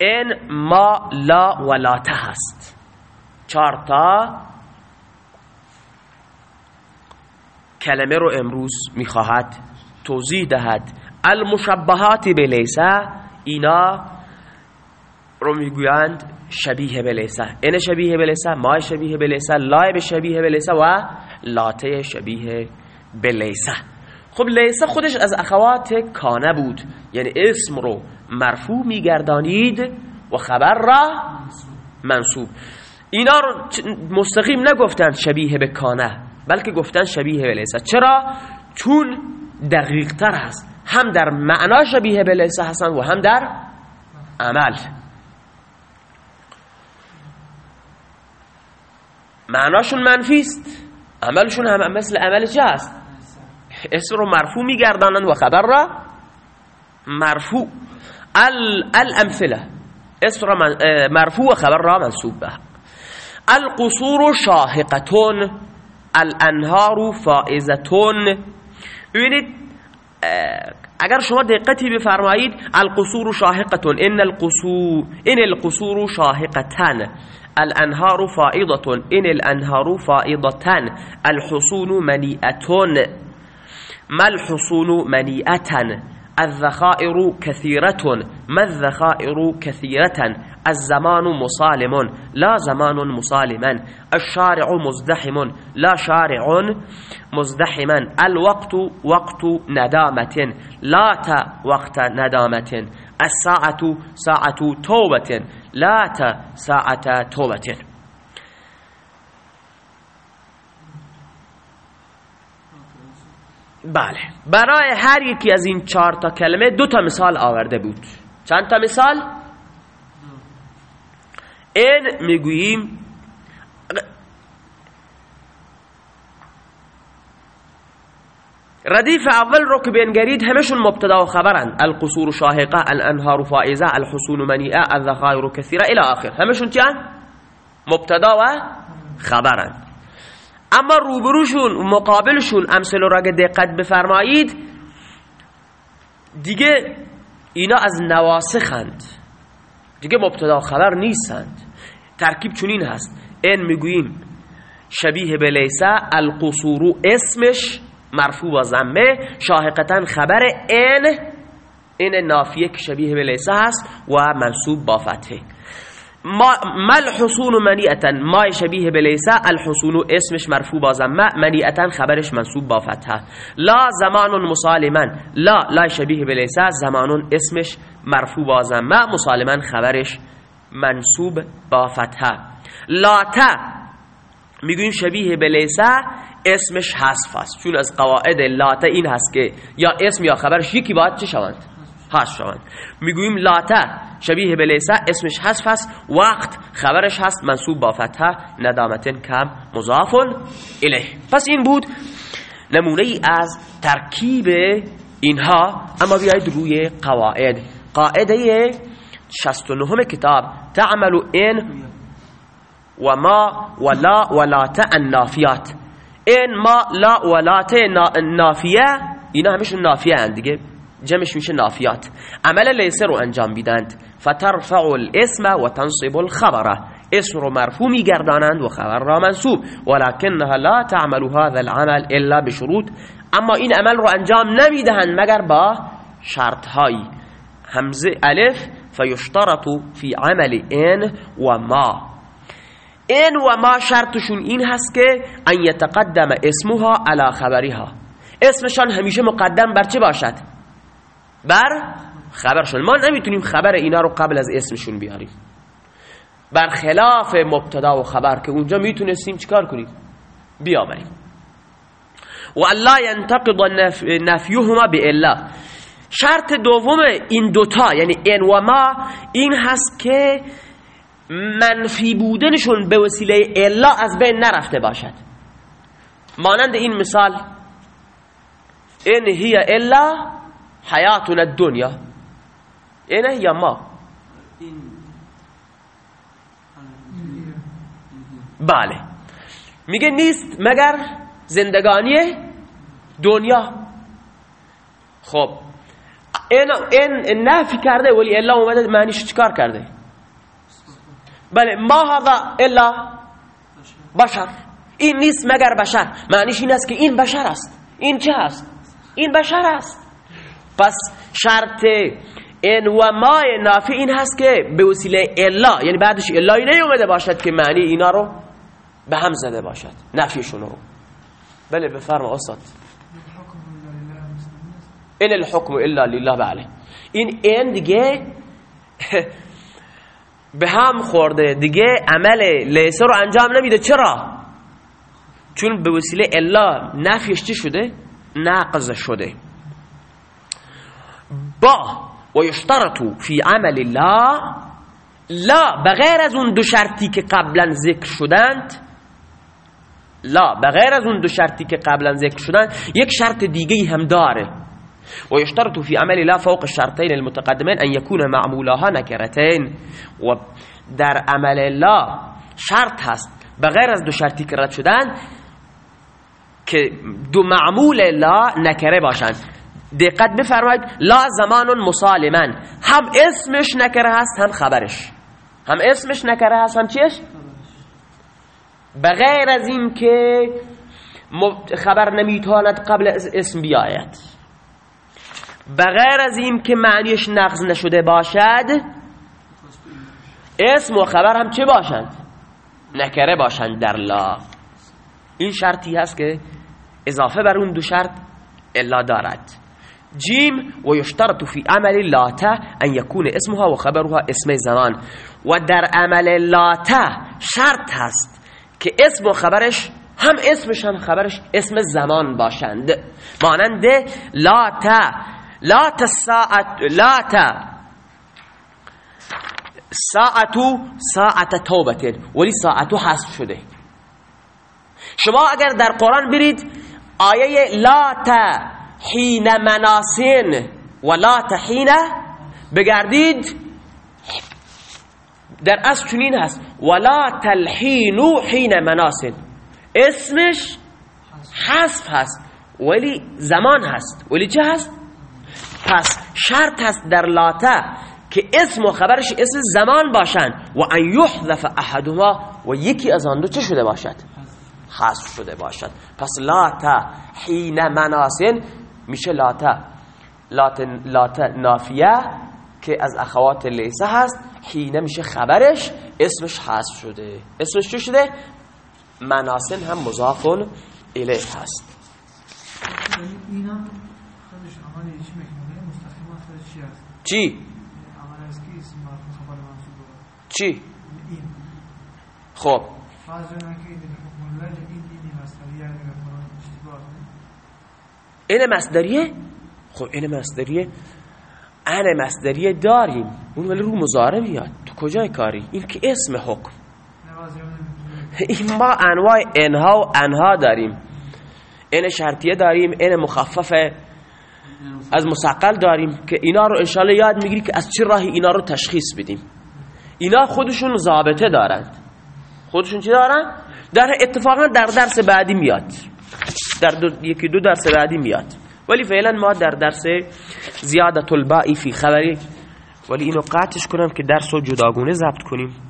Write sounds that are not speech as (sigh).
این ما لا ولاته هست چهار تا کلمه رو امروز می‌خواهد توضیح دهد. المشبهات بلیسه اینا رو می‌گویند شبیه بلیسه این شبیه بلیسه ما شبیه بلیسه لای شبیه بلیسه و لاته شبیه بلیسه خب لیسه خودش از اخوات کانه بود یعنی اسم رو مرفوع میگردانید و خبر را منصوب. اینا رو مستقیم نگفتن شبیه به کانه بلکه گفتن شبیه به لیسه چرا؟ چون دقیق تر هست. هم در معنا شبیه به لیسه هستن و هم در عمل. معناشون منفی است عملشون هم مثل عمل چه هست؟ اسم رو مرفوع میگردانند و خبر را مرفوع. الأمثلة. اسم را مرفوع خبر را منصوب به. القصور شاهقتون الأنهار فائزتون. ببینید اگر شما دقتی بفرمایید القصور شاهقتون إن القصور إن القصور شاهقتن الأنهار فائضة إن الأنهار فائضتن الحصون منیئتون ما الحصون منیئة الذخائر كثيرة. ما الذخائر كثيرة؟ الزمان مصالم لا زمان مصالما الشارع مزدحم. لا شارع مزدحما الوقت وقت ندامة. لا وقت ندامة. الساعة ساعة توبة. لا ساعة توبة. بله. برای هر یکی از این چهار تا کلمه دو تا مثال آورده بود. چند تا مثال؟ این می‌گوییم ردیف اول رو که بینگرید همشون مبتدا و خبرند القصور شاهقه الانهار فائزه الحصون منیعه الذخائر کثیره الى آخر. همشون چند مبتدا و خبرند اما روبروشون مقابلشون امثل را دقت بفرمایید دیگه اینا از نواسخند. دیگه مبتدا خبر نیستند. ترکیب چنین هست. این می‌گوییم شبیه به لیسه القصورو اسمش مرفوع و زمه شاهقتا خبر این این نافیه که شبیه به لیسه هست و منصوب با فتحه ما الحصون منیعتا؟ ما شبیه به لیسه الحصون اسمش مرفوع با زمه منیعتا خبرش منصوب با فتحه لا زمان مسالما. لا لا شبیه به لیسه زمان اسمش مرفوع با زمه مسالما خبرش منصوب با فتحه لاته می‌گویم شبیه به اسمش حذف است. چون از قواعد لاته این هست که یا اسم یا خبرش یکی باید چه شوند؟ حذف شوند می‌گوییم لاته شبیه به لیسه اسمش حذف است وقت خبرش هست منصوب با فتحه ندامتن کم مضاف الیه. پس این بود نمونه ای از ترکیب اینها. اما بیاید روی قواعد. قاعده 69 کتاب تعمل این و ما و لا و لات النافیات. این ما لا و لات نافیه اینا همیشون نافیه هند دیگه. جمعش میشه نافیات. عمل لیسه رو انجام بیدند فترفع الاسم و تنصب الخبره اسم رو مرفوع میگردانند و خبر را منصوب. ولكنها لا تعمل هذا العمل الا بشروط. اما این عمل رو انجام نمی‌دهند مگر با شرط هایی همزه الف فیشترط فی عمل این و ما. این و ما شرطشون این هست که ان یتقدم اسمها على خبرها اسمشان همیشه مقدم بر چه باشد؟ بر خبرشون ما نمی‌تونیم خبر اینا رو قبل از اسمشون بیاریم. برخلاف مبتدا و خبر که اونجا می‌تونستیم چیکار کنیم؟ بیاوریم. و الله ینتقض نفیهما بالا شرط دوم این دوتا یعنی این و ما این هست که منفی بودنشون به وسیله الا از بین نرفته باشد. مانند این مثال این هی الا حیاتنا الدنیا اینه یا ما؟ بله. میگه نیست مگر زندگانی دنیا. خب. این, این نفی کرده ولی الا اومده معنیش چکار کرده؟ بله ما هذا الا بشر. این نیست مگر بشر. معنیش این است که این بشر است. این چه است؟ این بشر است. پس شرط این و ما نافی این هست که به وسیله الا یعنی بعدش الایی نیومده باشد که معنی اینا رو به هم زده باشد نفیشون رو بله بفرما استاد این الحکم الا لله بله این این دیگه (laughs) به هم خورده دیگه عمل لیسه رو انجام نمیده چرا؟ چون به وسیله الا نفیش شده؟ نقض شده با و یشترطو فی عمل الله لا بغیر از اون دو شرطی که قبلا ذکر شدند لا بغیر از اون دو شرطی که قبلا ذکر شدند یک شرط دیگه هم داره. و یشترط فی عمل لا فوق الشرطین المتقدمین ان یکون معمولاها نکرتین. و در عمل لا شرط هست بغیر از دو شرطی که رد شدن که دو معمول لا نکره باشند. دقت بفرمایید. لا زمان مسالما. هم اسمش نکره هست هم خبرش. هم اسمش نکره هست هم چیش؟ بغیر از این که خبر نمی‌تواند قبل اسم بیاید. بغیر از این که معنیش نقض نشده باشد اسم و خبر هم چه باشند؟ نکره باشند در لا. این شرطی هست که اضافه بر اون دو شرط الا دارد. جیم و یشترط فی عمل لاته ان یکون اسمها و خبرها اسم زمان و در عمل لاته شرط هست که اسم و خبرش هم اسمش هم خبرش اسم زمان باشند. مانند لاته لاته ساعت لاته ساعتو ساعت توبت ولی ساعتو حذف شده. شما اگر در قرآن برید آیه لاته حین مناسین و لا تحین بگردید. در اصل چنین هست. ولا تلحینو حین مناسن. اسمش حذف هست. ولی زمان هست. ولی چه هست؟ پس شرط هست در لاته که اسم و خبرش اسم زمان باشند و ان یحذف احدهما و یکی از آن دو چه شده باشد؟ حذف شده باشد. پس لاته حین مناسن میشه لاته لاته نافیه که از اخوات لیسه هست. حینه میشه خبرش اسمش حذف شده. اسمش چی شده؟ مناسن هم مضاف الیه هست. چی؟ چی؟ خب. این مصدریه؟ خب این مصدریه. ان مصدریه داریم. اون ولی رو مزاره میاد تو کجای کاری؟ این که اسم حکم. این ما انواع انها و انها داریم. این شرطیه داریم. این مخففه. از مسقل داریم که اینا رو انشالله یاد می‌گیری که از چه راهی اینا رو تشخیص بدیم. اینا خودشون ضابطه دارند. خودشون چی دارن؟ در اتفاقا در درس بعدی میاد. در دو یکی دو درس بعدی میاد. ولی فعلا ما در درس زیادت البائی فی خبری ولی اینو قطعش کنم که درس رو جداگونه ضبط کنیم.